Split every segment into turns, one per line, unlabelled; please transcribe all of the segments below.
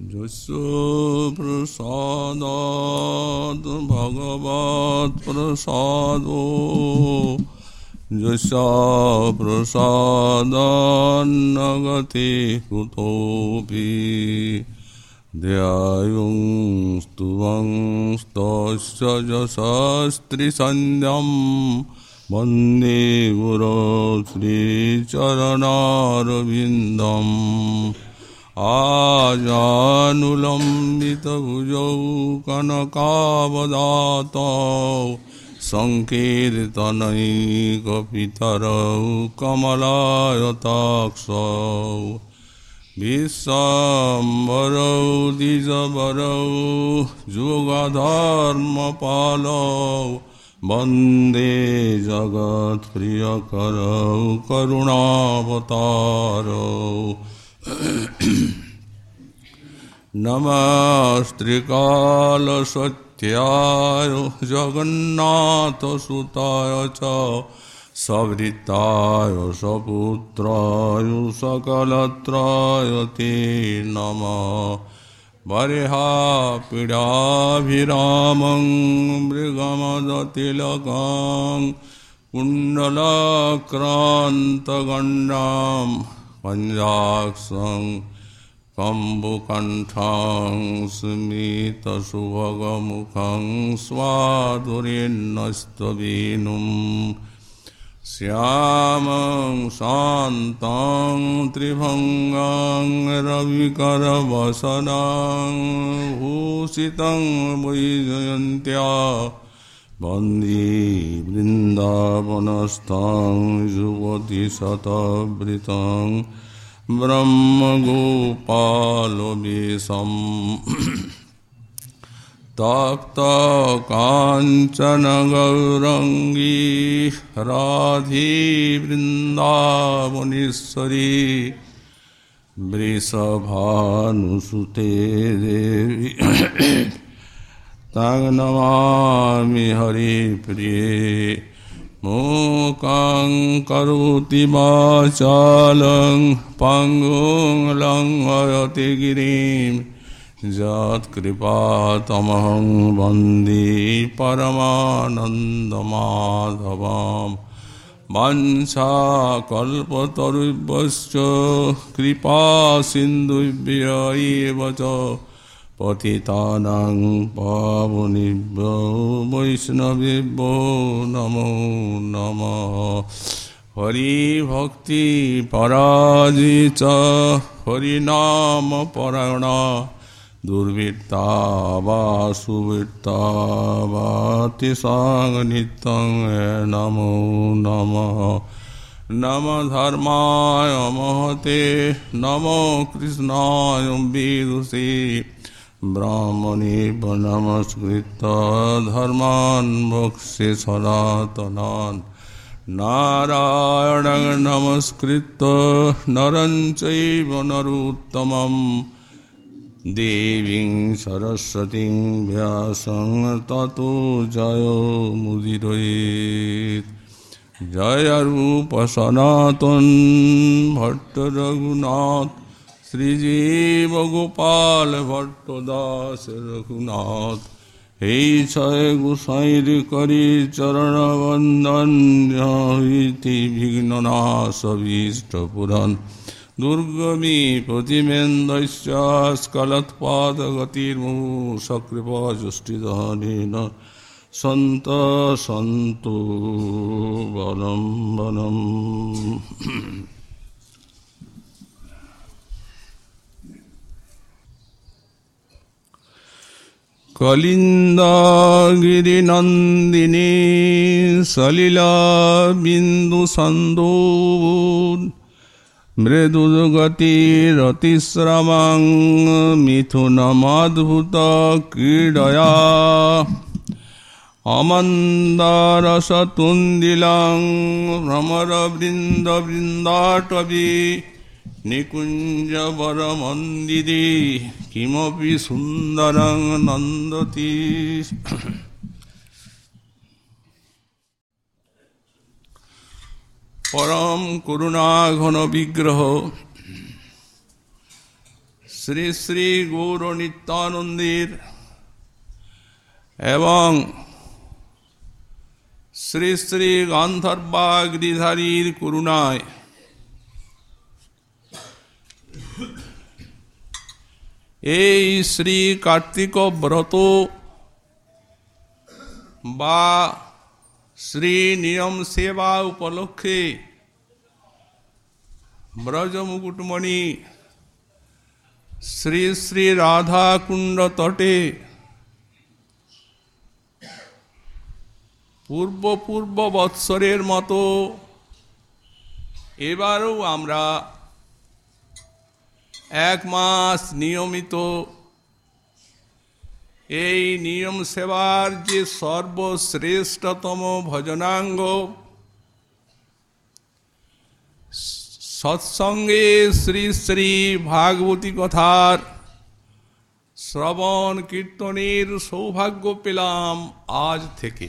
यस्य प्रसादात् भगवत्प्रसादो। यस्य प्रसादान्न गति कुतोऽपि ध्यायुं स्तुवंस्तस्य यशस्त्रिसन्ध्यं वन्दे गुरो श्रीचरणारविन्दम् आजानुलम्बितभुजौ कनकावदातौ सङ्कीर्तनैकपितरौ कमलायताक्षौ विश्वाम्बरौ द्विजवरौ युगधर्मपालौ वंदे जगत्प्रियकरौ करुणावतारौ नमस्त्रिकालसत्याय जगन्नाथसुताय च सवृत्ताय सपुत्राय सकलत्राय ते नमः। बर्हापीडाभिरामं मृगमदतिलकां कुण्डलाक्रान्तगण्डां पञ्जाक्षं कम्बुकण्ठं स्मितसुभगमुखं स्वाधुरेन्नस्तवेनुम् श्यामं शान्तं त्रिभङ्गां रविकरवसनां भूषितं वैजयन्त्या वन्दे वृन्दावनस्थां युवतिशतवृतं ब्रह्मगोपालवेशम् तप्तकाञ्चनगौरङ्गी राधे वृन्दावनेश्वरी वृषभानुसुते देवी तं नमामि हरिप्रिये। मूकं करोति वाचालं पङ्गुं लङ्घयति गिरिम् यत्कृपातमहं वंदे परमानन्दमाधवां वंशाकल्पतरुभ्यश्च कृपासिन्धुभ्य एव च। पतितानां पावनेभ्यो वैष्णवेभ्यो नमो नमः हरिभक्तिपराजित हरिनामपरायणा दुर्वृत्ता वा सुवृत्ता वातिसाङ्नित्यं नमो नमः नम धर्माय महते नमो कृष्णाय विदुषे ब्राह्मणे नमस्कृत धर्मान् मोक्षे सनातनान्। नारायणं नमस्कृत्य नरं चैव नरोत्तमम्। देवीं सरस्वतीं व्यासं ततो जयो मुदिरेत् जय रूप सनातन श्री जीव गोपाल भट्टदास रघुनाथ, हे छय गोसाई करी चरण वंदन विघ्ननाशभीष्ट पुरन दुर्गमी प्रतिमेन्दस्कलत्पादगतिर्मुः सकृपजुष्टिदानेन सन्त सन्तु बलं बलम्। कलिन्दागिरिनन्दिनी सलिलाबिन्दुसन्दोन् मृदुगतिरतिस्रमां मिथुनमाद्भुतक्रीडया अमन्दारसतुन्दिलां भ्रमरवृन्दवृन्दाटवी। ভ্রমরবৃন্দবৃন্দাটবী নিকুঞ্জবরমন্দিরে কিমপি সুন্দরং নন্দতি। পরম করুণাঘন বিগ্রহ।
শ্রী শ্রী গৌর নিত্যানন্দের এবং শ্রী শ্রী গান্ধর্বাগিধারীর করুণায় এই শ্রী কার্তিক ব্রত বা শ্রী নিয়ম সেবা উপলক্ষে ব্রজ মুকুটমণি শ্রী শ্রী রাধা কুণ্ড তটে পূর্ব পূর্ব বৎসরের মতো এবারও আমরা এক মাস নিয়মিত। এই নিয়ম সেবার যে সর্বশ্রেষ্ঠতম ভজনাঙ্গ, সৎসঙ্গে শ্রী শ্রী ভাগবতী কথার শ্রবণ কীর্তনের সৌভাগ্য পেলাম আজ থেকে।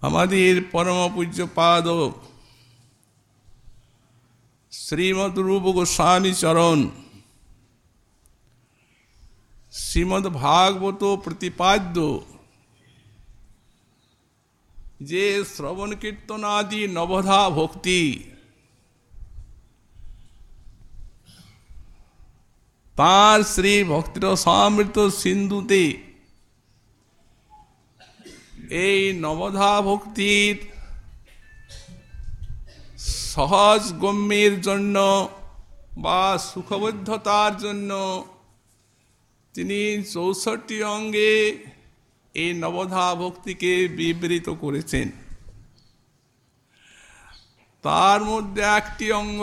আমাদের পরম পূজ্যপাদ শ্রীমদ রূপ গোস্বামী চরণ শ্রীমদ ভাগবত প্রতিপাদ্য যে শ্রবণ কীর্তনাদি নবধা ভক্তি তার শ্রী ভক্তির সমৃত সিন্ধুতে এই নবধা ভক্তির সহজ গম্যের জন্য বা সুখবদ্ধতার জন্য তিনি চৌষট্টি অঙ্গে এই নবধা ভক্তিকে বিবৃত করেছেন। তার মধ্যে একটি অঙ্গ,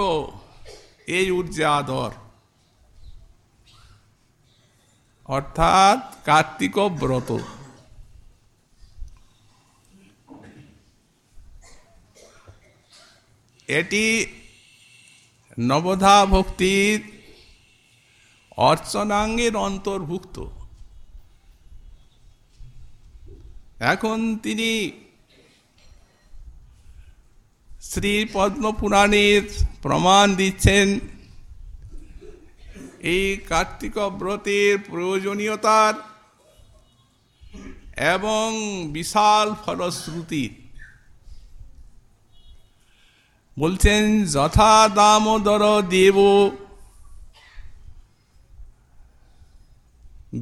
এই উর্জাদর অর্থাৎ কার্তিক ব্রত এটি নবধা ভক্তির অর্চনাঙ্গের অন্তর্ভুক্ত। এখন তিনি শ্রী পদ্মপুরাণের প্রমাণ দিচ্ছেন। এই কার্তিক ব্রতের প্রয়োজনীয়তার এবং বিশাল ফলশ্রুতি বলছেন, যথা দামোদর দেব।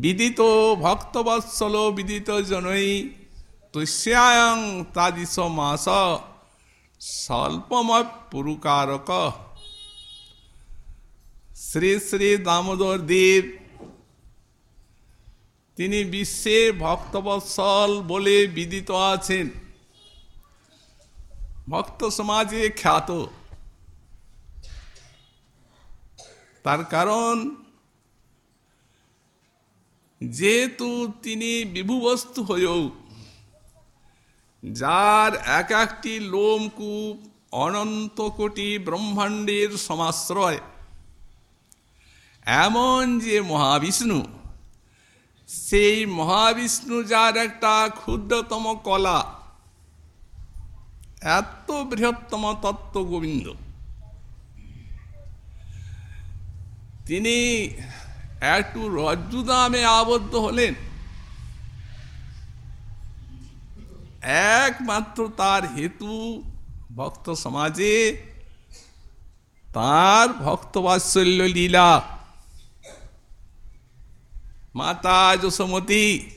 বিদিত ভক্তবৎসল বিদিত জনৈ তুষ্যায়ং তাদিশ মাস স্বল্পময় পুরুকারক। শ্রী শ্রী দামোদর দেব, তিনি বিশ্বে ভক্তবৎসল বলে বিদিত আছেন। ভক্ত সমাজে খ্যাত। তার কারণ, যেহেতু তিনি বিভুবস্তু হয়েও যার এক একটি লোমকূপ অনন্ত কোটি ব্রহ্মাণ্ডের সমাশ্রয়, এমন যে মহাবিষ্ণু, সেই মহাবিষ্ণু যার একটা ক্ষুদ্রতম কলা এত বৃহত্তম তত্ত্ব গোবিন্দ। তিনি একটু রজ্জুদামে আবদ্ধ হলেন। একমাত্র তার হেতু ভক্ত সমাজে, তার ভক্তবাৎসল্য লীলা। মাতা যশোমতী,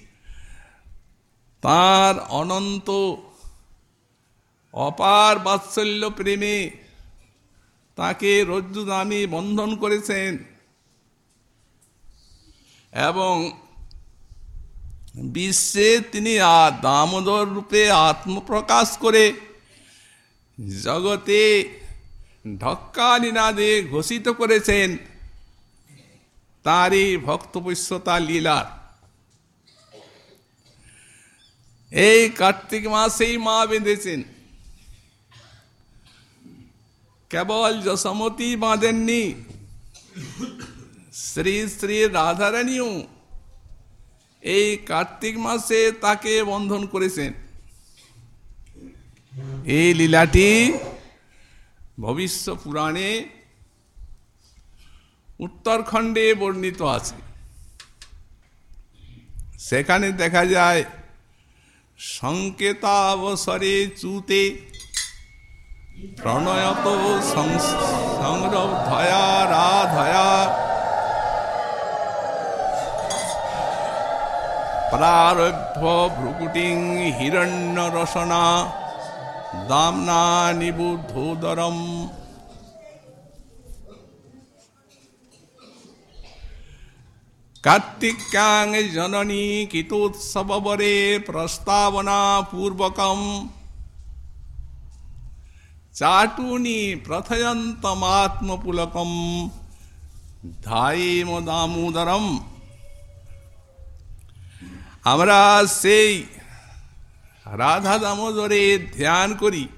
তার অনন্ত অপার বাৎসল্য প্রেমে তাকে রজ্জুদামে বন্ধন করেছেন এবং বিশ্বে তিনি আর দামোদর রূপে আত্মপ্রকাশ করে জগতে ঢক্কা নিনাদে ঘোষিত করেছেন তারই ভক্তপৈশ্যতা লীলার। এই কার্তিক মাসেই মা বেঁধেছেন। কেবল যশমতি বাঁধেননি। শ্রী শ্রী রাধারানীও এই কার্তিক মাসে তাকে বন্ধন করেছেন। এই লীলাটি ভবিষ্য পুরাণে উত্তরখণ্ডে বর্ণিত আছে। সেখানে দেখা যায়, সংকেতাবসরে চুতে প্রণয়ত সংরব্ধয়া রাধয়া। প্রারভ্য ভ্রুকুটিং হিরণ্য রসনা দামনা নিবুদ্ধোদরম। কার্তিক্যাং জননী কিতোৎসবরে প্রস্তাবনা পূর্বকম চাটুনি প্রথয়ন্তমাত্মপুলকম ধায়েম দামোদরম আমরা সেই রাধা দামোদরে ধ্যান করি।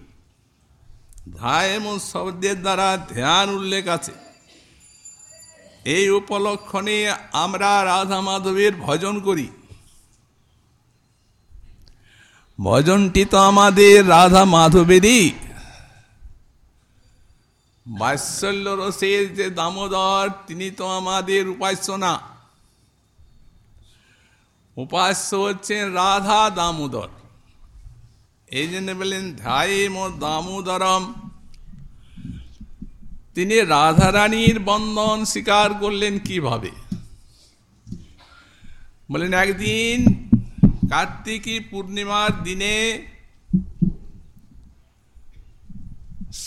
ধায়েম শব্দের দ্বারা ধ্যান উল্লেখ আছে। এই উপলক্ষণে আমরা রাধা মাধবের ভজন করি। ভজনটি তো আমাদের রাধা মাধবেরই বাৎসল্য রসের যে দামোদর, তিনি তো আমাদের উপাস্য না উপাস্য হচ্ছেন রাধা দামোদর। এই জন্য বললেন ধ্যায়েম দামোদরম। তিনি রাধারানীর বন্ধন স্বীকার করলেন কীভাবে? বলেন, একদিন কার্তিকী পূর্ণিমার দিনে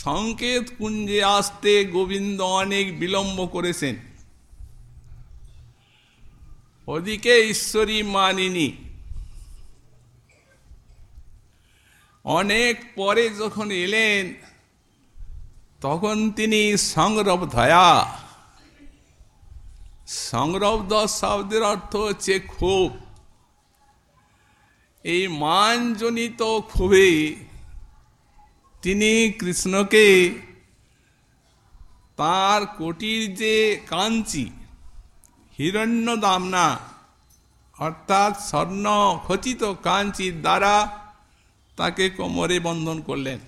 সংকেত কুঞ্জে আসতে গোবিন্দ অনেক বিলম্ব করেছেন। ওদিকে ঈশ্বরী মানিনি। অনেক পরে যখন এলেন, তখন তিনি সংরব ধয়া। সংরব্ধ শব্দের অর্থ হচ্ছে ক্ষোভ। এই মানজনিত ক্ষোভে তিনি কৃষ্ণকে তার কোটির যে কাঞ্চি হিরণ্য দামনা অর্থাৎ স্বর্ণ খচিত কাঞ্চির দ্বারা তাকে কোমরে বন্ধন করলেন।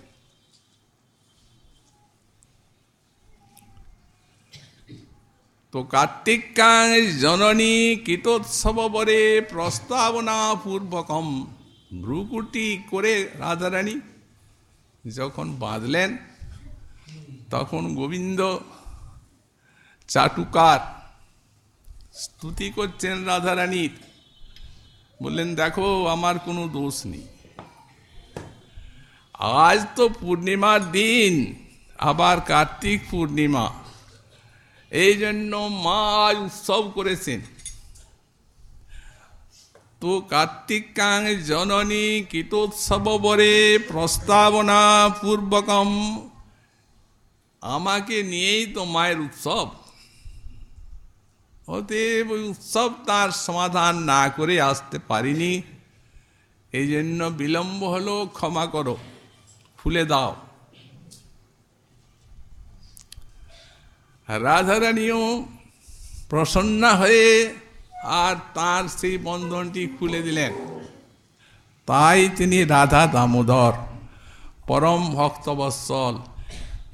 তো কার্তিকাং জননী কীটোৎসবরে প্রস্তাবনা পূর্বকম ভ্রুকুটি করে রাধারানী যখন বাঁধলেন, তখন গোবিন্দ চাটুকার স্তুতি করছেন রাধারানীর। বললেন, দেখো, আমার কোনো দোষ নেই। আজ তো পূর্ণিমার দিন, আবার কার্তিক পূর্ণিমা। এই জন্য মা উৎসব করেছেন। তো কার্তিকাং জননী কীটোৎসবরে প্রস্তাবনা পূর্বকম। আমাকে নিয়েই তো মায়ের উৎসব। অতএব ওই উৎসব তার সমাধান না করে আসতে পারিনি। এই জন্য বিলম্ব হলো, ক্ষমা করো, খুলে দাও। রাধারানীও প্রসন্না হয়ে আর তার সেই বন্ধনটি খুলে দিলেন। তাই তিনি রাধা দামোদর, পরম ভক্তবৎসল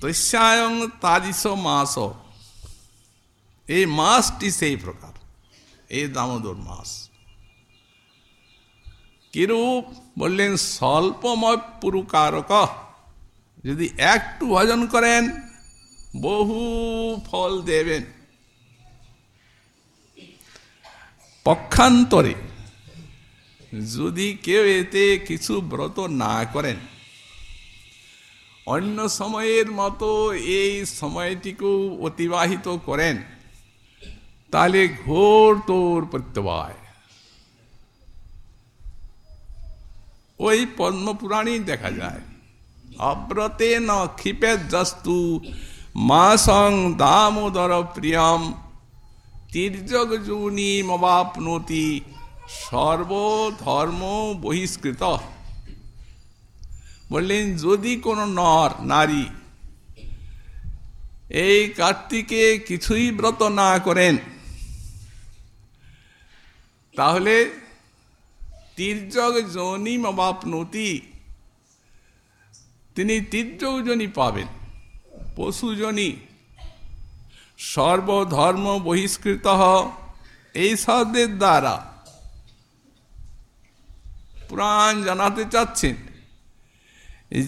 তস্যায়ং তাজিস মাস। এই মাসটি সেই প্রকার, এই দামোদর মাস। কিরূপ বললেন, স্বল্পময় পুরুকারক, যদি একটু ভজন করেন, বহু ফল দেবেন। পক্ষান্তরে। যদি কেউ এতে কিছু ব্রত না করেন, অন্য সময়ের মতো এই সময়টিকেও অতিবাহিত করেন, তাহলে ঘোর তোর প্রত্যবায়। ওই পদ্মপুরাণই দেখা যায় অব্রতে ন ক্ষিপে জস্তু মাসং দামোদর প্রিয়ম তির্যক মবাপনতি সর্বধর্ম বহিষ্কৃত। বললেন, যদি কোনো নর, নারী এই কার্তিকে কিছুই ব্রত না করেন, তাহলে তির্যক জনি মবাপনতি তিনি তির্যক জনি পাবেন পশুজনী সর্বধর্ম বহিষ্কৃত এই শব্দের দ্বারা। পুরাণ জানাতে চাচ্ছেন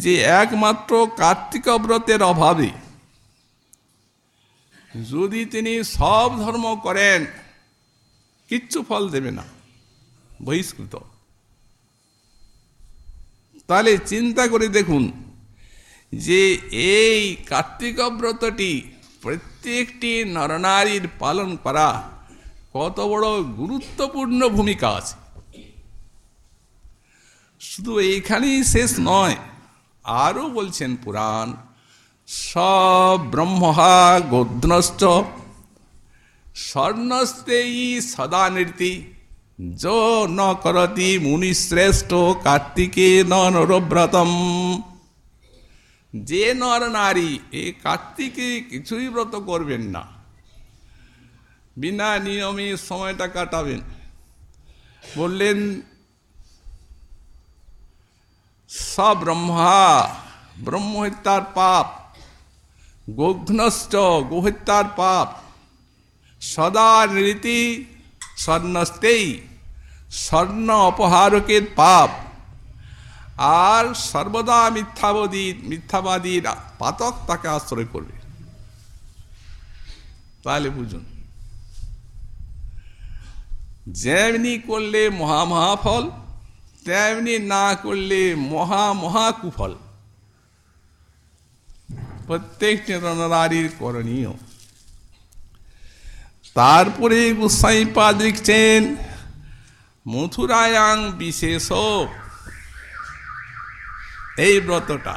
যে একমাত্র কার্তিক ব্রতের অভাবে যদি তিনি সব ধর্ম করেন, কিচ্ছু ফল দেবে না, বহিষ্কৃত। তাহলে চিন্তা করে দেখুন যে এই কার্তিক ব্রতটি প্রত্যেকটি নরনারীর পালন করা কত বড় গুরুত্বপূর্ণ ভূমিকা আছে। শুধু এইখানেই শেষ নয়, আরও বলছেন পুরাণ সব্রহ্মহা গোদ্নশ্চ স্বর্ণস্তেই সদা নৃতি য ন করতি মুনিশ্রেষ্ঠ কার্তিকে নরব্রতম যে নর নারী এই কার্তিকে কিছুই ব্রত করবেন না। বিনা নিয়মে সময়টা কাটাবেন। বললেন সব্রহ্মা ব্রহ্মহত্যার পাপ গোঘ্নশ্চ গোহত্যার পাপ, সদা নৃতি স্বর্ণস্তেই স্বর্ণ অপহারকের পাপ। আর সর্বদা মিথ্যাবাদী মিথ্যাবাদীর পাতক তাকে আশ্রয় করবে। তাহলে বুঝুন। যেমনি করলে মহা মহাফল তেমনি না করলে মহা মহা কুফল প্রত্যেকটি রণরারির করণীয়। তারপরে গুসাই পা লিখছেন, মথুরায়াং বিশেষ এই ব্রতটা।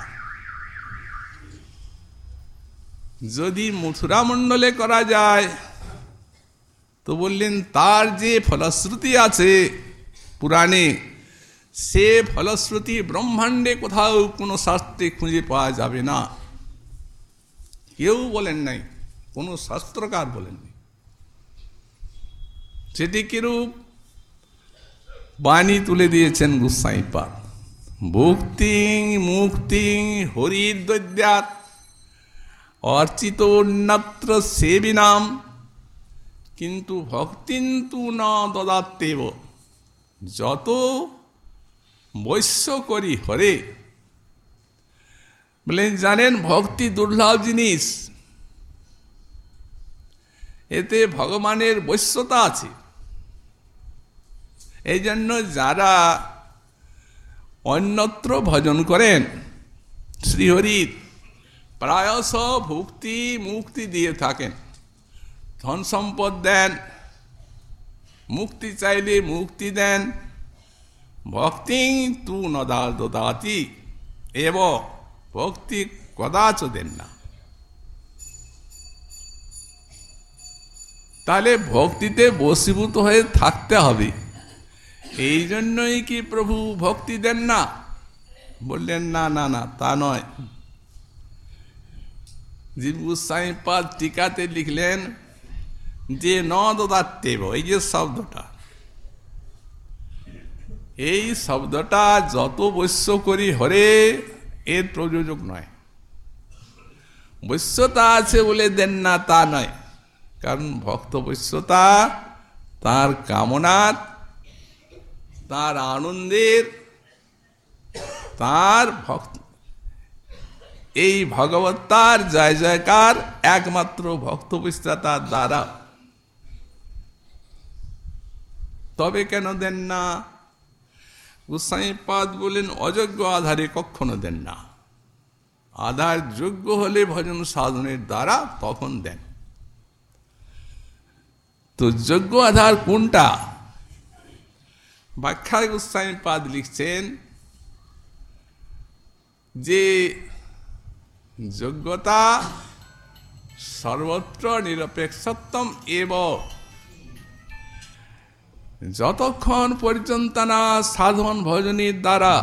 যদি মথুরা মণ্ডলে করা যায়, তো বললেন, তার যে ফলশ্রুতি আছে পুরাণে, সে ফলশ্রুতি ব্রহ্মাণ্ডে কোথাও কোনো শাস্ত্রে খুঁজে পাওয়া যাবে না। কেউ বলেন নাই, কোনো শাস্ত্রকার বলেননি সেটি কিরূপ? বাণী তুলে দিয়েছেন গুসাই পাক ভুক্তিং, মুক্তিং হরিদ্বৈদ্যাত অর্চিত অন্যত্র সেবিনাম, কিন্তু ভক্তিন্তু ন দদাত্তেব। যত বৈশ্য করি হরে। বলেন, জানেন ভক্তি দুর্লভ জিনিস। এতে ভগবানের বৈশ্যতা আছে। এই জন্য যারা অন্যত্র ভজন করেন। শ্রীহরির প্রায়শ ভক্তি মুক্তি দিয়ে থাকেন। ধন সম্পদ দেন, মুক্তি চাইলে মুক্তি দেন। ভক্তি তু নদা দদাতি এব ভক্তি কদাচ দেন না। তাহলে ভক্তিতে বসীভূত হয়ে থাকতে হবে। এই জন্যই কি প্রভু ভক্তি দেন না? বললেন, না না না, তা নয়। জীব গোস্বাই পাদ টিকাতে লিখলেন, যে ন দদাত্তেব এই যে শব্দটা, এই শব্দটা যত বৈশ্য করি হরে, এর প্রযোজক নয়। বৈশ্যতা আছে বলে দেন না, তা নয়। কারণ ভক্ত বৈশ্যতা তার কামনার তার আনন্দের, তার ভক্ত। এই ভগবতার জয় জয়কার একমাত্র ভক্ত তার দ্বারা। তবে কেন দেন না? গোসাই পাদ বলেন, অযোগ্য আধারে কখনো দেন না। আধার যোগ্য হলে ভজন সাধনের দ্বারা তখন দেন। তো যোগ্য আধার কোনটা? ব্যাখ্যা গোস্বামী পাদ লিখছেন যে যোগ্যতা সর্বত্র নিরপেক্ষত্বম এব। যতক্ষণ পর্যন্ত না সাধন ভজনের দ্বারা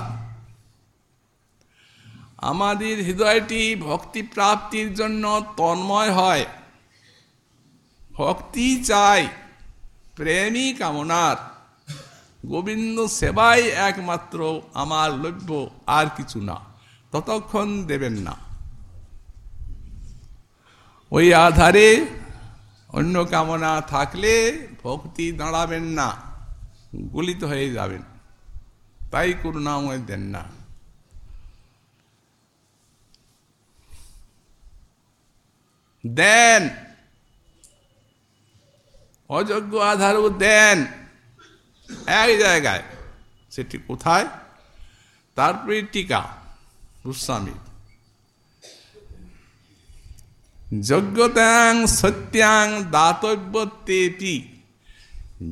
আমাদের হৃদয়টি ভক্তি প্রাপ্তির জন্য তন্ময় হয়, ভক্তি চাই প্রেমী কামনার। গোবিন্দ সেবাই একমাত্র, আমার লভ্য আর কিছু না, ততক্ষণ দেবেন না। ওই আধারে অন্য কামনা থাকলে ভক্তি দাঁড়াবেন না, গলিত হয়ে যাবেন। তাই করুণাময় দেন না। দেন। অযোগ্য আধারও দেন। এক জায়গায়। সেটি কোথায়? তারপরে টিকা গোস্বামী। যোগ্যতাং সত্যাং দাতব্যতেটি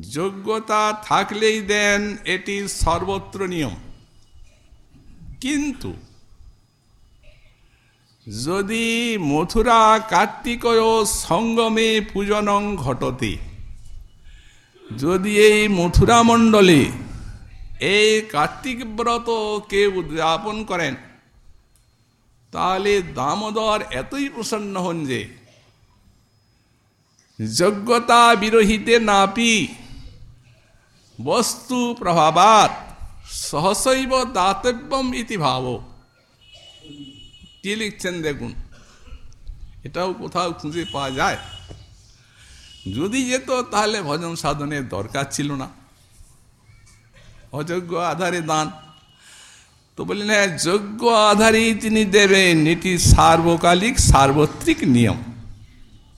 যোগ্যতা থাকলেই দেন এটি সর্বত্র নিয়ম। কিন্তু যদি মথুরা কার্তিকয় সঙ্গমে পূজনং ঘটতে যদি এই মথুরা মণ্ডলে এই কার্তিক ব্রত কেউ উদযাপন করেন, তাহলে দামোদর এতই প্রসন্ন হন যে যোগ্যতা বিরহিতে নাপি বস্তু প্রভাবাত সহসৈব দাতব্যম ইতি ভাব। কি লিখছেন দেখুন, এটাও কোথাও খুঁজে পাওয়া যায়। যদি যেত, তাহলে ভজন সাধনের দরকার ছিল না। অযোগ্য আধারে দান। তো বললেন হ্যাঁ যোগ্য আধারেই তিনি দেবেন, এটি সার্বকালিক, সার্বত্রিক নিয়ম।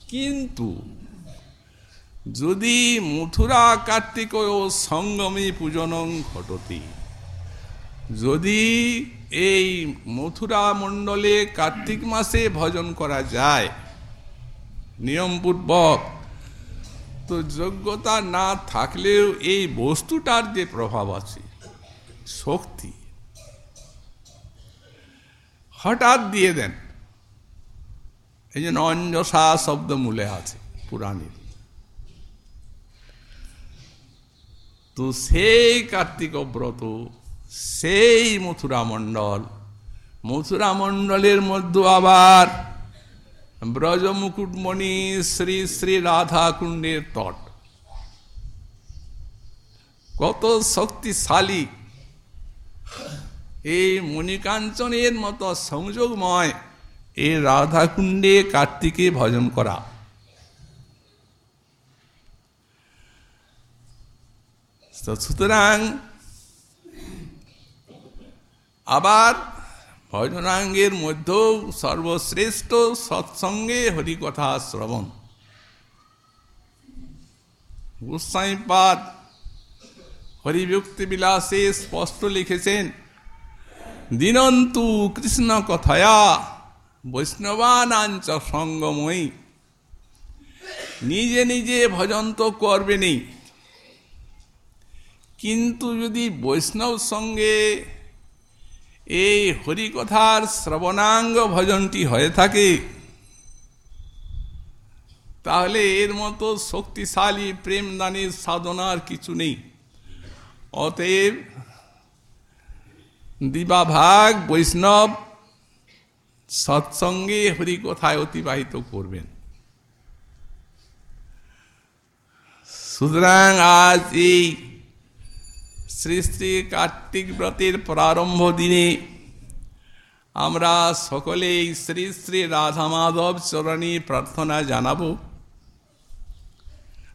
কিন্তু যদি মথুরা কার্তিক ও সঙ্গমী পূজনং ঘটতি, যদি এই মথুরা মণ্ডলে কার্তিক মাসে ভজন করা যায়, নিয়মপূর্বক তো যোগ্যতা না থাকলেও এই বস্তুটার যে প্রভাব আছে, শক্তি, হঠাৎ দিয়ে দেন। এই জন্য অঞ্জসা শব্দ মূলে আছে পুরাণের তো সেই কার্তিক ব্রত, সেই মথুরা মণ্ডল, মথুরা মণ্ডলের মধ্যে আবার ব্রজমুকুটমণি শ্রী শ্রী রাধা কুণ্ডের তট। কত শক্তিশালী। এই মণিকাঞ্চনের মতো সংযোগময় এই রাধাকুণ্ডে কার্তিকে ভজন করা। সুতরাং আবার ভজনাঙ্গের মধ্যেও সর্বশ্রেষ্ঠ সৎসঙ্গে হরিকথা শ্রবণ। গোস্বাইপাদ হরিভক্তি বিলাসে স্পষ্ট লিখেছেন, দিনন্তু কৃষ্ণ কথায়া বৈষ্ণবানাঞ্চ সঙ্গময়ী। নিজে নিজে ভজন তো করবেনই কিন্তু যদি বৈষ্ণব সঙ্গে এই হরিকথার শ্রবণাঙ্গ ভজনটি হয়ে থাকে। তাহলে এর মতো শক্তিশালী প্রেমদানের সাধনার কিছু নেই। অতএব দিবাভাগ বৈষ্ণব সৎসঙ্গে হরিকথায় অতিবাহিত করবেন। সুতরাং আজ এই শ্রী শ্রী কার্তিক ব্রতের প্রারম্ভ দিনে আমরা সকলেই শ্রী শ্রী রাধা মাধব চরণী প্রার্থনা জানাব।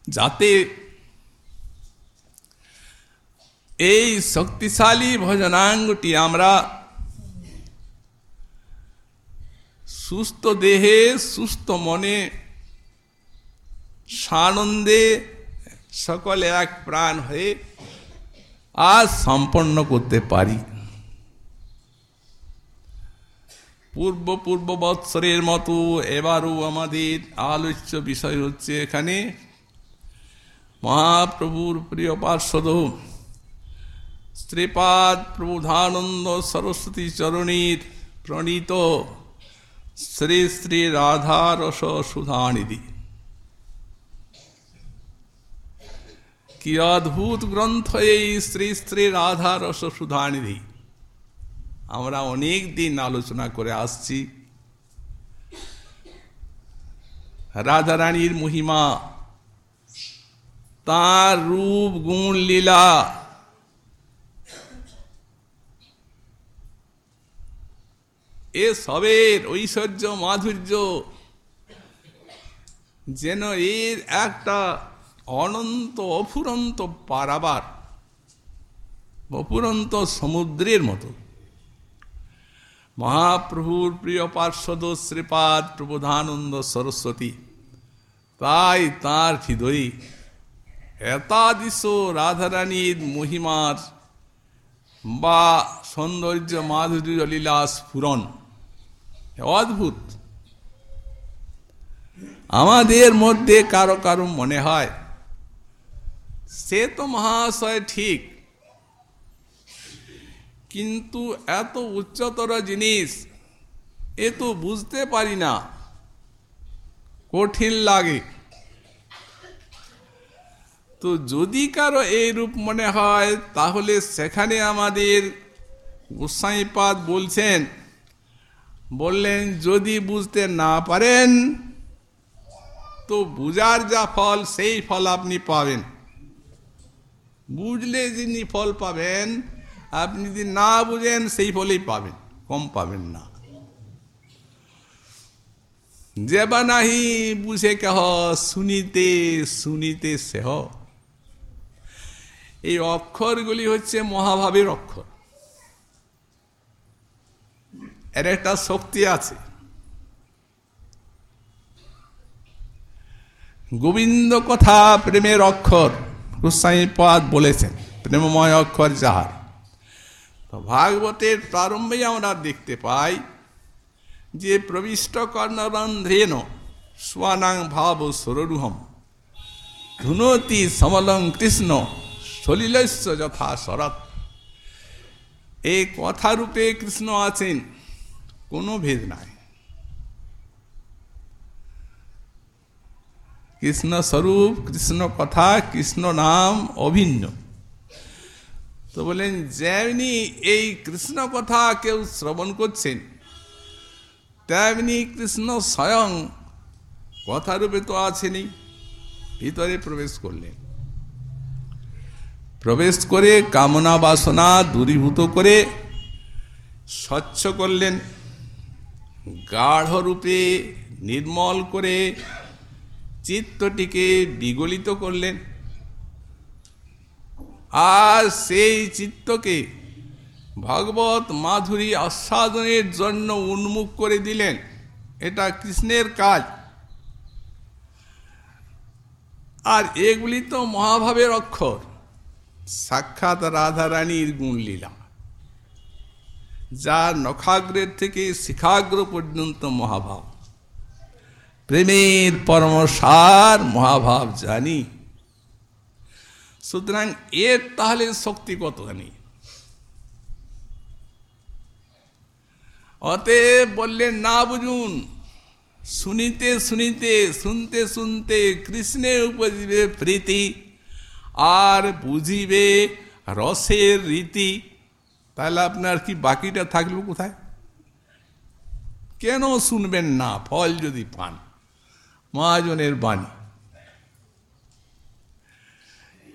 যাতে এই শক্তিশালী ভজনাঙ্গটি আমরা সুস্থ দেহে, সুস্থ মনে, সানন্দে সকলে এক প্রাণ হয়ে আজ সম্পন্ন করতে পারি। পূর্ব পূর্ব বৎসরের মতো এবারও আমাদের আলোচ্য বিষয় হচ্ছে এখানে মহাপ্রভুর প্রিয় পার্শ্বদ শ্রীপাদ প্রবুধানন্দ সরস্বতী চরণীর প্রণীত শ্রী শ্রী রাধারস সুধানিধি। কি অদ্ভুত গ্রন্থ এই শ্রী শ্রী রাধা রস সুধানিধি আমরা অনেক দিন আলোচনা করে আসছি। রাধারানীর মহিমা, তার রূপ, গুণ, লীলা, এ সবের ঐশ্বর্য, মাধুর্য, যেন এর একটা অনন্ত অফুরন্ত পারাবার, অফুরন্ত সমুদ্রের মতো। মহাপ্রভুর প্রিয় পার্শ্বদ শ্রীপাদ প্রবোধানন্দ সরস্বতী, তাই তার হৃদয়ে এতাদিশ রাধারানীর মহিমার বা সৌন্দর্য মাধুরী লীলা স্ফুরণ অদ্ভুত। আমাদের মধ্যে কারও কারও মনে হয় সে তো মহাশয় ঠিক। কিন্তু এত উচ্চতর জিনিস, এ তো বুঝতে পারি না। কঠিন লাগে। তো যদি কারও এই রূপ মনে হয়, তাহলে সেখানে আমাদের গোসাইপাদ বলছেন, বললেন, যদি বুঝতে না পারেন, তো বুঝার যা ফল, সেই ফল আপনি পাবেন। বুঝলে যিনি ফল পাবেন, আপনি যদি না বুঝেন, সেই ফলেই পাবেন, কম পাবেন না। যেবা নাহি বুঝে কেহ, শুনিতে শুনিতে সেহ। এই অক্ষরগুলি হচ্ছে মহাভাবের অক্ষর। এর একটা শক্তি আছে। গোবিন্দ কথা প্রেমের অক্ষর। গোস্বাইপাদ বলেছেন, প্রেমময় অক্ষর যাহার। তো ভাগবতের প্রারম্ভেই আমরা দেখতে পাই যে প্রবিষ্ট কর্ণরন্ধ্রেন স্বানাং ভাব সররুহম ধুনতি সমলং কৃষ্ণ সলিলস্য যথা শরৎ। এই কথারূপে কৃষ্ণ আছেন, কোনো ভেদ নাই। কৃষ্ণ স্বরূপ, কৃষ্ণ কথা, কৃষ্ণ নাম অভিন্ন। তো বলেন, যেমনি এই কৃষ্ণ কথা কেউ শ্রবণ করছেন, তেমনি কৃষ্ণ স্বয়ং কথারূপে তো আছেনি ভিতরে প্রবেশ করলেন। প্রবেশ করে কামনা বাসনা দূরীভূত করে স্বচ্ছ করলেন গাঢ় রূপে নির্মল করে চিত্তটিকে বিগলিত করলেন। আর সেই চিত্তকে ভগবত মাধুরী আস্বাদনের জন্য উন্মুখ করে দিলেন। এটা কৃষ্ণের কাজ। আর এগুলি তো মহাভাবের অক্ষর। সাক্ষাৎ রাধারানীর গুণলীলা। যা নখাগ্রের থেকে শিখাগ্র পর্যন্ত মহাভাব। প্রেমের পরমসার মহাভাব জানি। সুতরাং এর তাহলে শক্তি কতখানি? অতএব বললেন, না বুঝুন। শুনিতে শুনিতে, শুনতে শুনতে কৃষ্ণে উপজিবে প্রীতি, আর বুঝিবে রসের রীতি। তাহলে আপনার কি বাকিটা থাকল কোথায়? কেন শুনবেন না? ফল যদি পান। মহাজনের বাণী।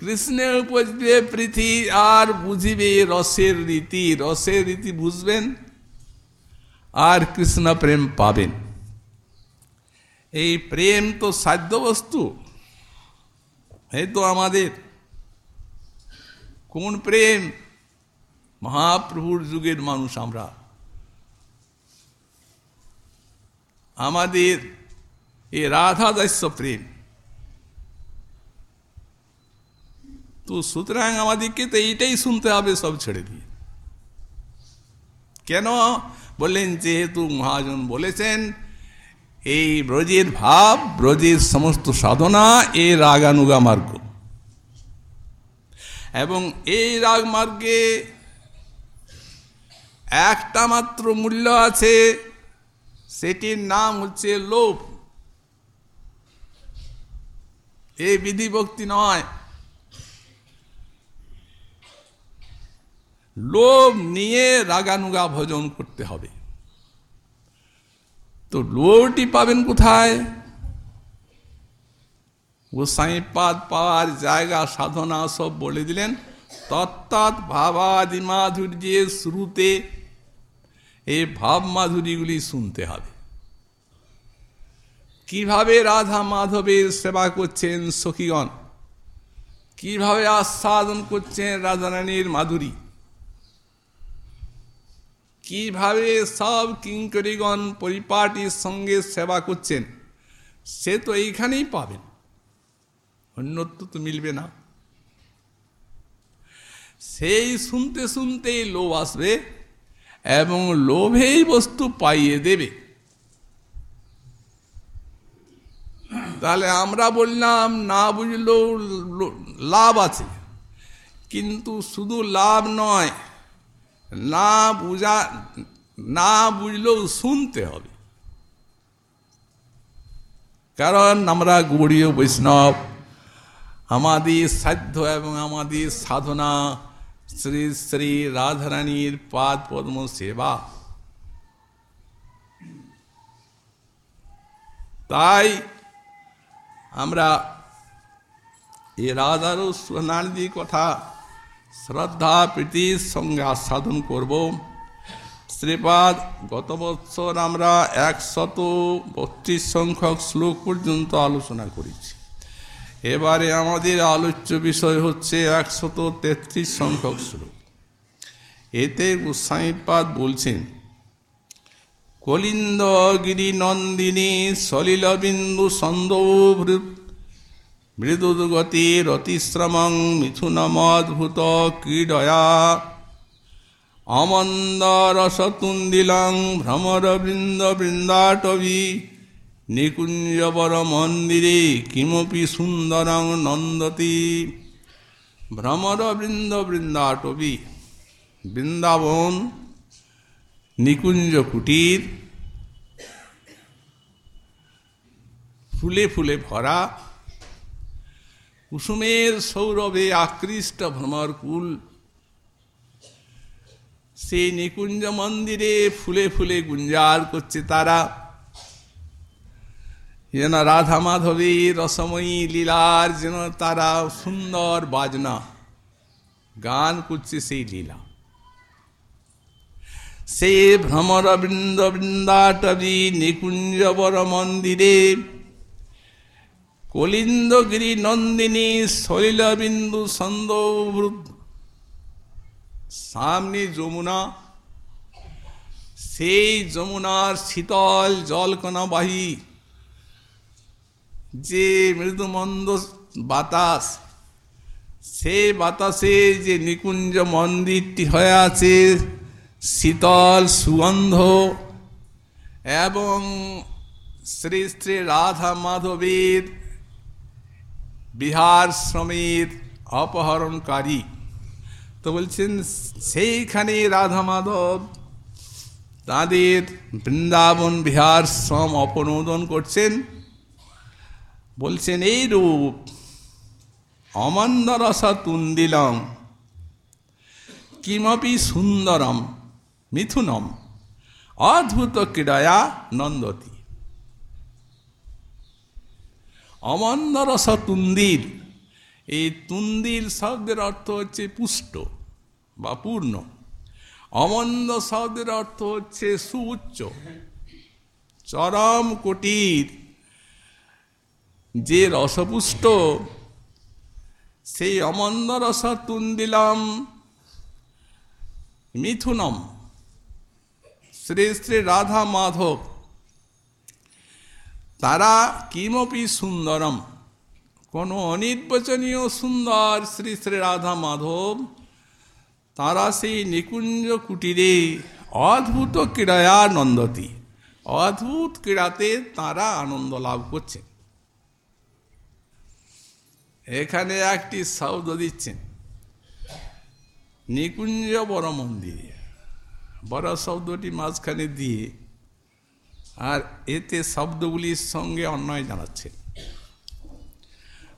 কৃষ্ণের উপজবে প্রীতি আর বুঝিবে রসের রীতি। রসের রীতি বুঝবেন আর কৃষ্ণ প্রেম পাবেন। এই প্রেম তো সাধ্য বস্তু। এই তো আমাদের। কোন প্রেম? মহাপ্রভুর যুগের মানুষ আমরা। আমাদের এ রাধা দাস্য প্রেম। তো সুতরাং আমাদেরকে তো এইটাই শুনতে হবে, সব ছেড়ে দিয়ে। কেন? বললেন, যেহেতু মহাজন বলেছেন, এই ব্রজের ভাব, ব্রজের সমস্ত সাধনা, এ রাগানুগা মার্গ। এবং এই রাগ মার্গে একটা মাত্র মূল্য আছে, সেটির নাম হচ্ছে লোভ। এই বিধিভক্তি নয়। লোভ নিয়ে রাগানুগা ভজন করতে হবে। তো লোভটি পাবেন কোথায়? গোসাইপাদ পাওয়ার জায়গা, সাধনা সব বলে দিলেন। তত্ত্বাৎ ভাবাদি মাধুর্যের শুরুতে এই ভাব মাধুরীগুলি শুনতে হবে। কীভাবে রাধা মাধবের সেবা করছেন সখীগণ? কীভাবে আস্বাদন করছেন রাধারানীর মাধুরী? কীভাবে সব কিঙ্করিগণ পরিপাটির সঙ্গে সেবা করছেন, সে তো এইখানেই পাবেন। অন্যত্র তো মিলবে না। সেই শুনতে শুনতেই লোভ আসবে এবং লোভেই বস্তু পাইয়ে দেবে। তাহলে আমরা বললাম, না বুঝলেও লাভ আছে। কিন্তু শুধু লাভ নয়, না বুঝা, না বুঝলেও শুনতে হবে। কারণ আমরা গৌড়ীয় বৈষ্ণব আমাদের সাধ্য এবং আমাদের সাধনা, শ্রী শ্রী রাধারানীর পাদ পদ্ম সেবা। তাই আমরা এ রাধারও সোনালী কথা শ্রদ্ধা প্রীতির সঙ্গে আস্বাদন করব। শ্রীপাদ, গত বছর আমরা একশত বত্রিশ সংখ্যক শ্লোক পর্যন্ত আলোচনা করেছি। এবারে আমাদের আলোচ্য বিষয় হচ্ছে একশত তেত্রিশ সংখ্যক শ্লোক। এতে গোস্বাইপাদ বলছেন কলিন্দ গিরি নন্দিনী সলিলবিন্দু সন্দৌভৃত মৃদুগতি রতিশ্রমং মিথুনমদ্ভুত ক্রীডয়া অমন্দরসতুন্দিলং ভ্রমরবৃন্দ বৃন্দাটবী নিকুঞ্জবর মন্দিরে কিমপি সুন্দরং নন্দতি ভ্রমরবৃন্দ বৃন্দাটবী বৃন্দাবন নিকুঞ্জ কুটির, ফুলে ফুলে ভরা, কুসুমের সৌরভে আকৃষ্ট ভ্রমরকুল সেই নিকুঞ্জ মন্দিরে ফুলে ফুলে গুঞ্জার করছে তারা। যেন রাধা মাধবী রসময়ী লীলার যেন তারা সুন্দর বাজনা গান করছে সেই লীলা। সে ভ্রমর বৃন্দ বৃন্দাটবী নিকুঞ্জবর মন্দিরে কলিন্দগিরি নন্দিনী সলিলবিন্দু সন্দৌভৃত। সামনে যমুনা। সেই যমুনার শীতল জলকণাবাহী। যে মৃদুমন্দ বাতাস সেই বাতাসে যে নিকুঞ্জ মন্দিরটি হয়ে আছে শীতল, সুগন্ধ এবং শ্রী শ্রী রাধা মাধবীর বিহার শ্রমের অপহরণকারী। তো বলছেন, সেইখানে রাধা মাধব তাঁদের বৃন্দাবন বিহার শ্রম অপনোদন করছেন। বলছেন এই রূপ অমন্দরস তুন্দিলম কিমপি সুন্দরম মিথুনম। অদ্ভুত ক্রীড়য়া নন্দতি। অমন্দরস তুন্দির। এই তুন্দির শব্দের অর্থ হচ্ছে পুষ্ট বা পূর্ণ। অমন্দ শব্দের অর্থ হচ্ছে সুউচ্চ। চরম কোটির। যে রসপুষ্ট, সেই অমন্দ রস তুন্দিলাম মিথুনম। শ্রী শ্রী রাধা মাধব। তারা কিমপি সুন্দরম। কোনো অনির্বচনীয় সুন্দর শ্রী শ্রী রাধা মাধব, তারা সেই নিকুঞ্জ কুটিরে অদ্ভুত ক্রীড়ায়া নন্দতি অদ্ভুত ক্রীড়াতে তারা আনন্দ লাভ করছে। এখানে একটি শব্দ দিচ্ছেন। নিকুঞ্জ বড় মন্দিরে বড় শব্দটি মাঝখানে দিয়ে আর এতে শব্দগুলির সঙ্গে অন্যয় জানাচ্ছে।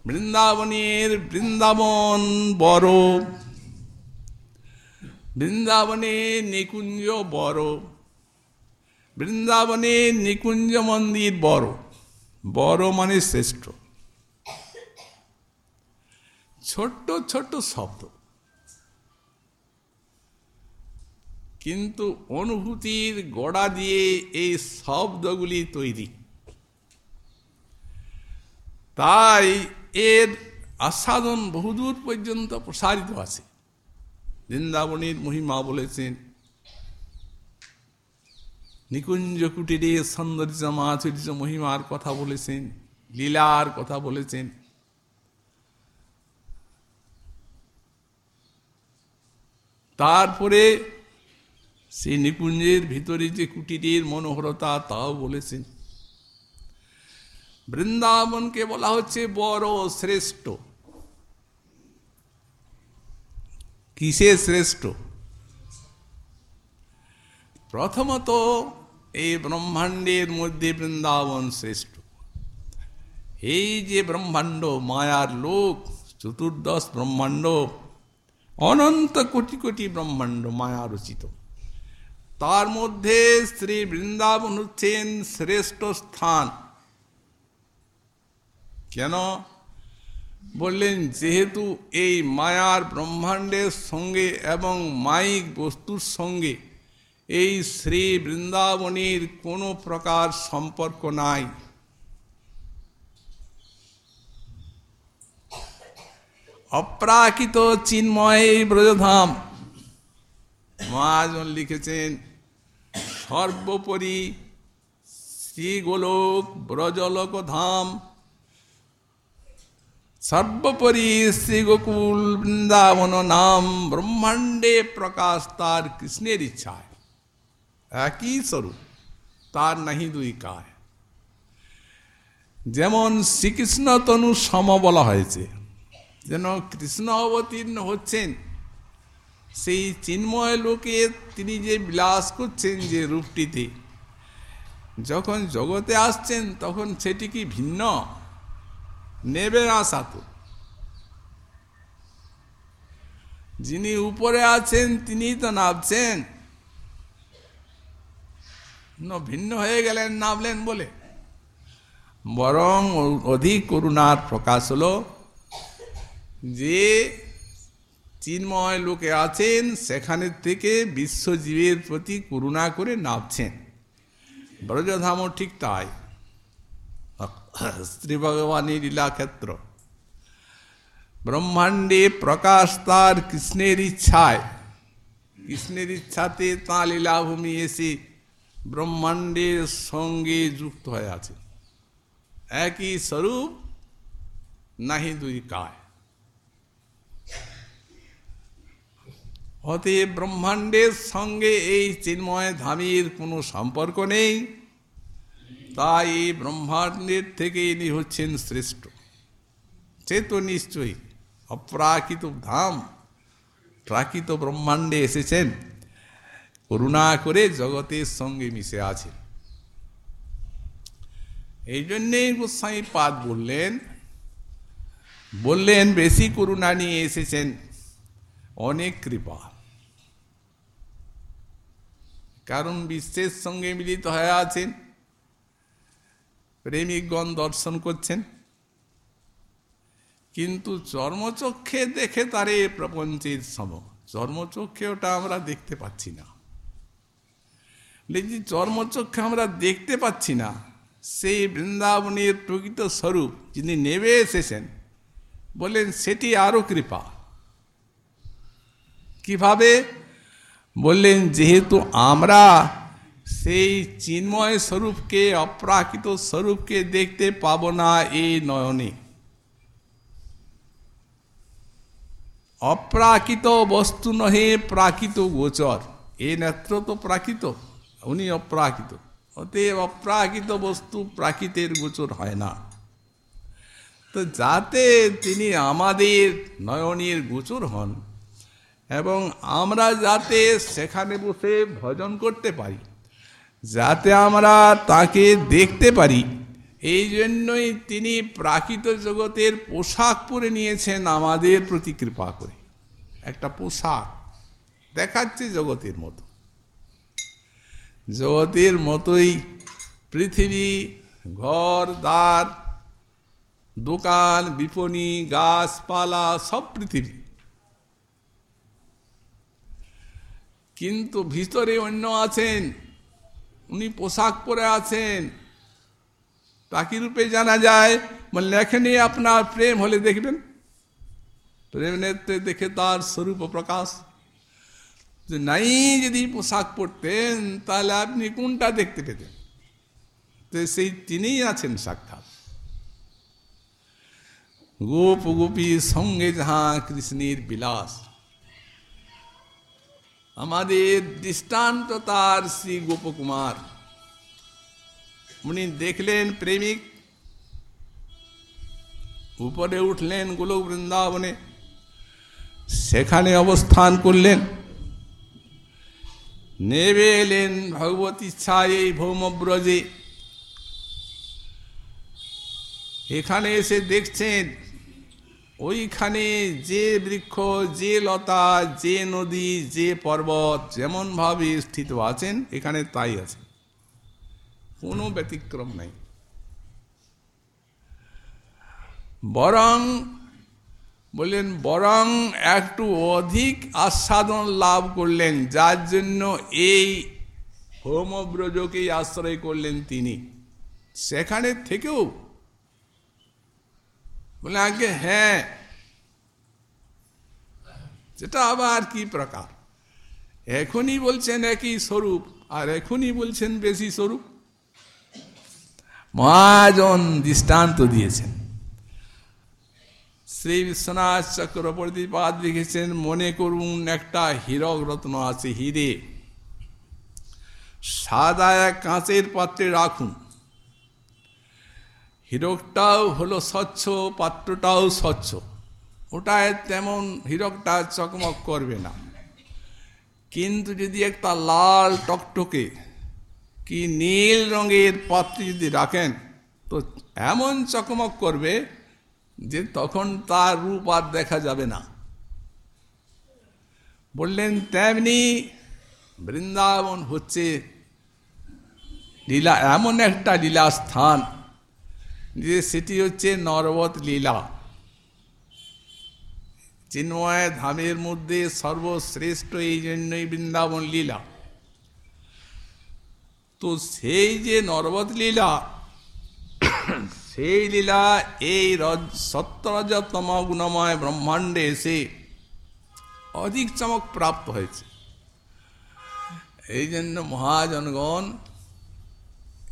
বৃন্দাবনের বৃন্দাবন বড় বৃন্দাবনে নিকুঞ্জ বড় বৃন্দাবনে নিকুঞ্জ মন্দির বড় বড় মানে শ্রেষ্ঠ। ছোট্ট ছোট্ট শব্দ। কিন্তু অনুভূতির গোড়া দিয়ে এই শব্দগুলি তৈরি। তাই এর আস্বাদন বহুদূর পর্যন্ত প্রসারিত আছে। বৃন্দাবনের মহিমা বলেছেন, নিকুঞ্জ কুটিরে সৌন্দর্য মাধুর্য মহিমার কথা বলেছেন, লীলার কথা বলেছেন। তারপরে সেই নিকুঞ্জের ভিতরে যে কুটিরের মনোহরতা, তাও বলেছেন। বৃন্দাবনকে বলা হচ্ছে বড় শ্রেষ্ঠ। কিসে শ্রেষ্ঠ? প্রথমত, এই ব্রহ্মাণ্ডের মধ্যে বৃন্দাবন শ্রেষ্ঠ। এই যে ব্রহ্মাণ্ড, মায়ার লোক, চতুর্দশ ব্রহ্মাণ্ড, অনন্ত কোটি কোটি ব্রহ্মাণ্ড, মায়া রচিত। তার মধ্যে শ্রী বৃন্দাবন হচ্ছেন শ্রেষ্ঠ স্থান। কেন? বললেন, যেহেতু এই মায়ার ব্রহ্মাণ্ডের সঙ্গে এবং মাইক বস্তুর সঙ্গে এই শ্রী বৃন্দাবনের কোনো প্রকার সম্পর্ক নাই। অপ্রাকৃত চিন্ময় ব্রজধাম। মহাজন লিখেছেন সর্বোপরি শ্রীগোলক ব্রজলোক ধাম। সর্বোপরি শ্রী গোকুল বৃন্দাবন নাম ব্রহ্মাণ্ডে প্রকাশ তার কৃষ্ণের ইচ্ছায়। একই স্বরূপ, তার নাহি দুই কায়। যেমন শ্রীকৃষ্ণ তনু সম বলা হয়েছে, যেন কৃষ্ণ অবতীর্ণ হচ্ছেন সেই চিন্ময় লোকে তিনি যে বিলাস করছেন যে রূপটিতে, যখন জগতে আসছেন তখন সেটি কি ভিন্ন? নেবে আসা তো যিনি উপরে আছেন তিনি তো নামছেন ভিন্ন হয়ে গেলেন নামলেন বলে। বরং অধিক করুণার প্রকাশ হলো যে চিন্ময় লোকে আছেন, সেখানে থেকে বিশ্বজীবের প্রতি করুণা করে নামছেন। ব্রজধামও ঠিক তাই। শ্রী ভগবানের লীলাক্ষেত্র ব্রহ্মাণ্ডে প্রকাশ তার কৃষ্ণের ইচ্ছায়। কৃষ্ণের ইচ্ছাতে তা লীলাভূমি এসে ব্রহ্মাণ্ডের সঙ্গে যুক্ত হয়ে আছে। একই স্বরূপ, নাহি দুই কায়। অতএব ব্রহ্মাণ্ডের সঙ্গে এই চিন্ময় ধামের কোনো সম্পর্ক নেই। তাই এই ব্রহ্মাণ্ডের থেকে ইনি হচ্ছেন শ্রেষ্ঠ। সে তো নিশ্চয়ই অপ্রাকৃত ধাম, প্রাকৃত ব্রহ্মাণ্ডে এসেছেন। করুণা করে জগতের সঙ্গে মিশে আছেন। এই জন্যেই গোস্বাই পাদ বললেন বললেন, বেশি করুণা নিয়ে এসেছেন। অনেক কৃপা। কারণ বিশ্বের সঙ্গে মিলিত হয়ে আছেন। প্রেমিকগণ দর্শন করছেন। কিন্তু চর্মচক্ষে দেখে তারে প্রপঞ্চের সম। চর্মচক্ষে ওটা আমরা দেখতে পাচ্ছি না। চর্মচক্ষে আমরা দেখতে পাচ্ছি না, সেই বৃন্দাবনের প্রকৃত স্বরূপ যিনি নেবে এসেছেন, বলেন সেটি আরও কৃপা। কীভাবে? বললেন, যেহেতু আমরা সেই চিন্ময় স্বরূপকে, অপ্রাকৃত স্বরূপকে দেখতে পাব না এই নয়নে। অপ্রাকৃত বস্তু নহে, প্রাকৃত গোচর। এ নেত্র তো প্রাকৃত, উনি অপ্রাকৃত। অতএব অপ্রাকৃত বস্তু প্রাকৃতের গোচর হয় না। তো যাতে তিনি আমাদের নয়নের গোচর হন এবং আমরা যাতে সেখানে বসে ভজন করতে পারি, যাতে আমরা তাকে দেখতে পারি, এই জন্যই তিনি প্রাকৃত জগতের পোশাক পরে নিয়েছেন আমাদের প্রতি কৃপা করে। একটা পোশাক দেখাচ্ছে জগতের মতো। জগতের মতোই পৃথিবী, ঘর, দ্বার, দোকান, বিপণী, গাছপালা, সব পৃথিবী। কিন্তু ভিতরে অন্য আছেন। উনি পোশাক পরে আছেন। তাকি রূপে জানা যায় বললে এখানে আপনার প্রেম হলে দেখবেন। প্রেম নেত্রে দেখে তার স্বরূপ প্রকাশ। যে নাই যদি পোশাক পরতেন, তাহলে আপনি কোনটা দেখতে পেতেন? তো সেই তিনিই আছেন সাক্ষাৎ। গোপ গোপী সঙ্গে যাহা কৃষ্ণের বিলাস। আমাদের দৃষ্টান্ত তার শ্রী গোপকুমার। উনি দেখলেন প্রেমিক, উপরে উঠলেন গোলক বৃন্দাবনে, সেখানে অবস্থান করলেন। নেবে এলেন ভগবত ইচ্ছা এই ভৌমব্রজে। এখানে এসে দেখছেন ওইখানে যে বৃক্ষ, যে লতা, যে নদী, যে পর্বত যেমনভাবে স্থিত আছেন, এখানে তাই আছে। কোনো ব্যতিক্রম নাই। বরং বললেন, বরং একটু অধিক আস্বাদন লাভ করলেন, যার জন্য এই হোমব্রজকেই আশ্রয় করলেন তিনি। সেখানে থেকেও বলে, আগে হ্যাঁ। সেটা আবার কি প্রকার? এখনই বলছেন একই স্বরূপ, আর এখনই বলছেন বেশি স্বরূপ। মহাজন দৃষ্টান্ত দিয়েছেন। শ্রী বিশ্বনাথ চক্রবর্তী পাদ লিখেছেন, মনে করুন, একটা হীরক রত্ন আছে হিরে। সাদা এক কাঁচের পাত্রে রাখুন। হীরকটাও হলো স্বচ্ছ, পাত্রটাও স্বচ্ছ। ওটায় তেমন হীরকটা চকমক করবে না। কিন্তু যদি একটা লাল টকটকে কি নীল রঙের পাত্রে যদি রাখেন, তো এমন চকমক করবে যে তখন তার রূপ আর দেখা যাবে না। বললেন, তেমনি বৃন্দাবন হচ্ছে লীলা, এমন একটা লীলা স্থান যে সেটি হচ্ছে নরবত লীলা। চিন্ময় ধামের মধ্যে সর্বশ্রেষ্ঠ এই জন্যই বৃন্দাবন লীলা। তো সেই যে নরবত লীলা, সেই লীলা এই সত্যরজতম গুণময় ব্রহ্মাণ্ডে এসে অধিক চমক প্রাপ্ত হয়েছে। এই জন্য মহাজনগণ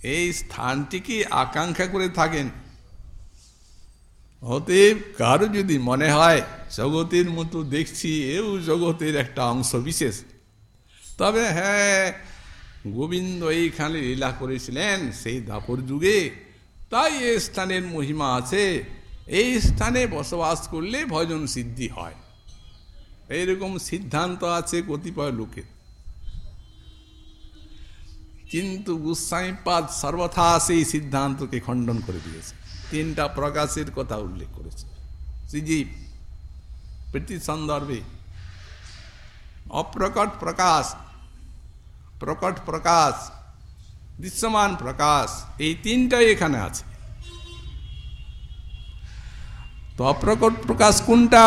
এই স্থানটিকে আকাঙ্ক্ষা করে থাকেন? অতএব কারও যদি মনে হয়, জগতের মতো দেখছি, এও জগতের একটা অংশ বিশেষ। তবে হ্যাঁ গোবিন্দ এইখানে লীলা করেছিলেন সেই দাপর যুগে। তাই এ স্থানের মহিমা আছে। এই স্থানে বসবাস করলে ভজন সিদ্ধি হয়। এইরকম সিদ্ধান্ত আছে কতিপয় লোকের। কিন্তু গুসাইপাদ সর্বথা সেই সিদ্ধান্তকে খণ্ডন করে দিয়েছে। তিনটা প্রকাশের কথা উল্লেখ করেছে। শ্রীজীব, প্রীতি সন্দর্ভে অপ্রকট প্রকাশ, প্রকট প্রকাশ, দৃশ্যমান প্রকাশ, এই তিনটাই এখানে আছে। তো অপ্রকট প্রকাশ কোনটা?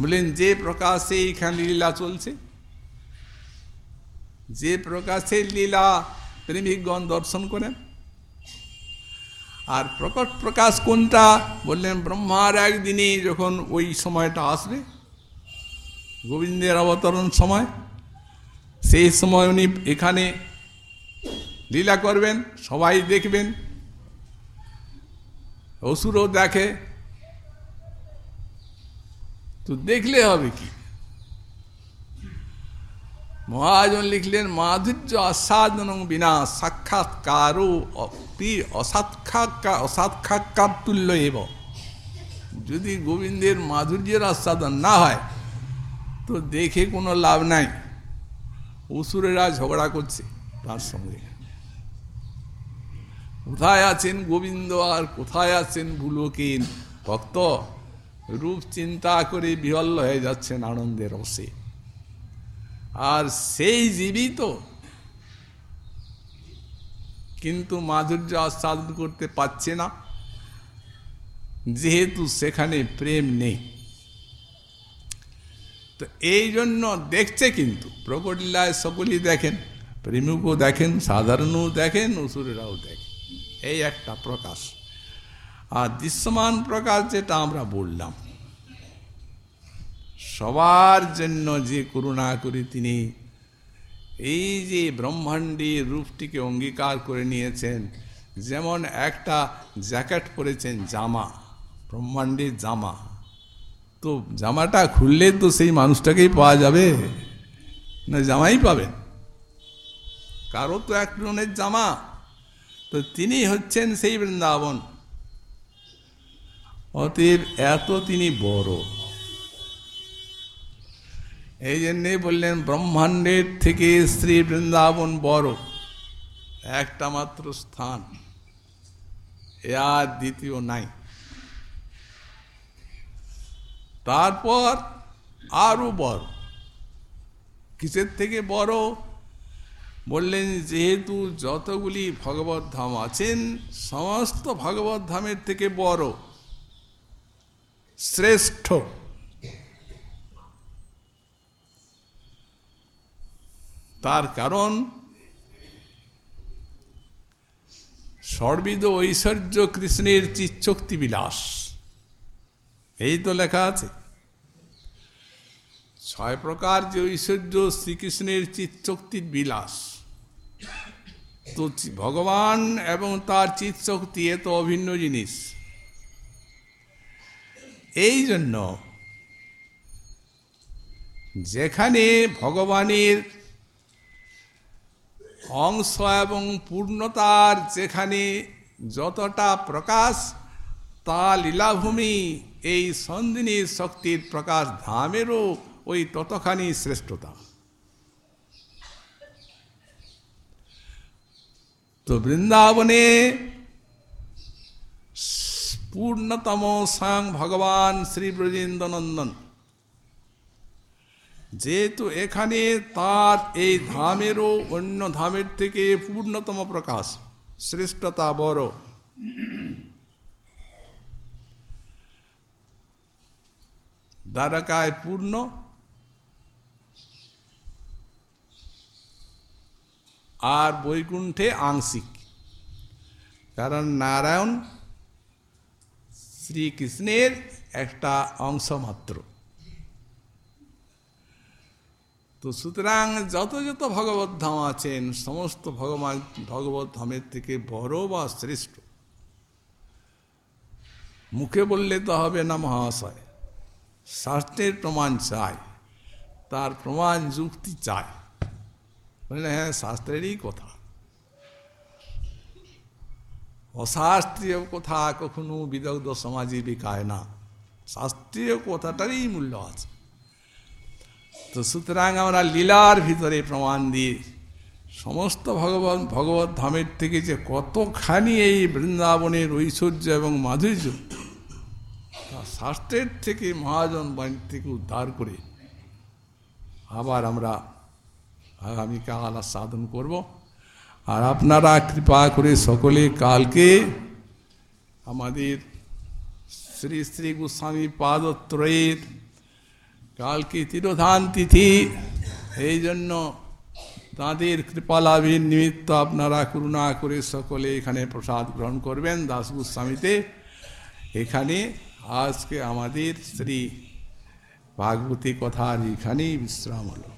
বলেন, যে প্রকাশে এইখানে লীলা চলছে, যে প্রকাশের লীলা প্রেমিকগণ দর্শন করেন। আর প্রকট প্রকাশ কোনটা? বললেন, ব্রহ্মার একদিনে যখন ওই সময়টা আসবে, গোবিন্দের অবতরণ সময়, সেই সময় উনি এখানে লীলা করবেন, সবাই দেখবেন। অসুরও দেখে। তো দেখলে হবে কি? মহাজন লিখলেন, মাধুর্য আস্বাদন বিনা অসাক্ষাৎকার অসাক্ষাৎকার তুল্য এব। যদি গোবিন্দের মাধুর্যের আস্বাদন না হয়, তো দেখে কোনো লাভ নাই। অসুরেরা ঝগড়া করছে তার সঙ্গে। কোথায় আছেন গোবিন্দ আর কোথায় আছেন ভুলোকিন? ভক্ত, রূপ চিন্তা করে বিহল্ল হয়ে যাচ্ছেন আনন্দের রসে। আর সেই জীবিত কিন্তু মাধুর্য আস্বাদন করতে পারছে না। যেহেতু সেখানে প্রেম নেই। তো এই জন্য দেখছে কিন্তু, প্রকটিলায় সকলেই দেখেন, প্রেমিকও দেখেন, সাধারণও দেখেন, অসুরেরাও দেখেন। এই একটা প্রকাশ। আর দৃশ্যমান প্রকাশ যেটা আমরা বললাম। সবার জন্য যে করুণা করে তিনি। এই যে ব্রহ্মাণ্ডের রূপটিকে অঙ্গীকার করে নিয়েছেন, যেমন একটা জ্যাকেট পরেছেন জামা ব্রহ্মাণ্ডের জামা। তো জামাটা খুললে তো সেই মানুষটাকেই পাওয়া যাবে, না জামাই পাবেন? কারও তো এক জনের জামা। তো তিনি হচ্ছেন সেই বৃন্দাবন। অতএব এত তিনি বড়। এই জন্যে বললেন, ব্রহ্মাণ্ডের থেকে শ্রী বৃন্দাবন বড়। একটা মাত্র স্থান। এ আর দ্বিতীয় নাই। তারপর আরও বড়। কিসের থেকে বড়? বললেন, যেহেতু যতগুলি ভগবত ধাম আছেন, সমস্ত ভগবত ধামের থেকে বড়। শ্রেষ্ঠ। তার কারণ সর্বিদ ঐশ্বর্য কৃষ্ণের চিচ্ছক্তি বিলাস। এই তো লেখা আছে। ছয় প্রকার যে ঐশ্বর্য শ্রীকৃষ্ণের চিৎশক্তির বিলাস। তো ভগবান এবং তার চিৎশক্তি এ তো অভিন্ন জিনিস। এই জন্য যেখানে ভগবানের অংশ এবং পূর্ণতার যেখানে যতটা প্রকাশ, তা লীলাভূমি এই সন্দিনী শক্তির প্রকাশ ধামেরও ওই ততখানি শ্রেষ্ঠতা। তো বৃন্দাবনে পূর্ণতম স্বয়ং ভগবান শ্রী ব্রজেন্দ্রনন্দন যেহেতু এখানে তার এই ধামেরও অন্য ধামের থেকে পূর্ণতম প্রকাশ, শ্রেষ্ঠতা বড়। দ্বারকায় পূর্ণ। আর বৈকুণ্ঠে আংশিক। কারণ নারায়ণ শ্রীকৃষ্ণের একটা অংশ মাত্র তো সুতরাং যত যত ভগবত ধাম আছেন, সমস্ত ভগবান, ভগবত ধামের থেকে বড় বা শ্রেষ্ঠ। মুখে বললে তো হবে না মহাশয় শাস্ত্রের প্রমাণ চাই, তার প্রমাণ যুক্তি চাই। বললে হ্যাঁ শাস্ত্রেরই কথা। অশাস্ত্রীয় কথা কখনো বিদগ্ধ সমাজে বিকায় না, শাস্ত্রীয় কথাটারই মূল্য আছে। তো সুতরাং আমরা লীলার ভিতরে প্রমাণ দিয়ে সমস্ত ভগবান, ভগবত ধামের থেকে যে কতখানি এই বৃন্দাবনের ঐশ্বর্য এবং মাধুর্য, তা শাস্ত্রের থেকে, মহাজন বাণী থেকে উদ্ধার করে আবার আমরা আগামীকাল সাধন করব। আর আপনারা কৃপা করে সকলে কালকে আমাদের শ্রী শ্রী গোস্বামী পাদত্রয়ের কালকে তিরোধান তিথি এই জন্য তাঁদের কৃপালাভীর নিমিত্ত আপনারা করুণা করে সকলে এখানে প্রসাদ গ্রহণ করবেন দাসগোস্বামীতে এখানে আজকে আমাদের শ্রী ভাগবতী কথার এখানেই বিশ্রাম হলো।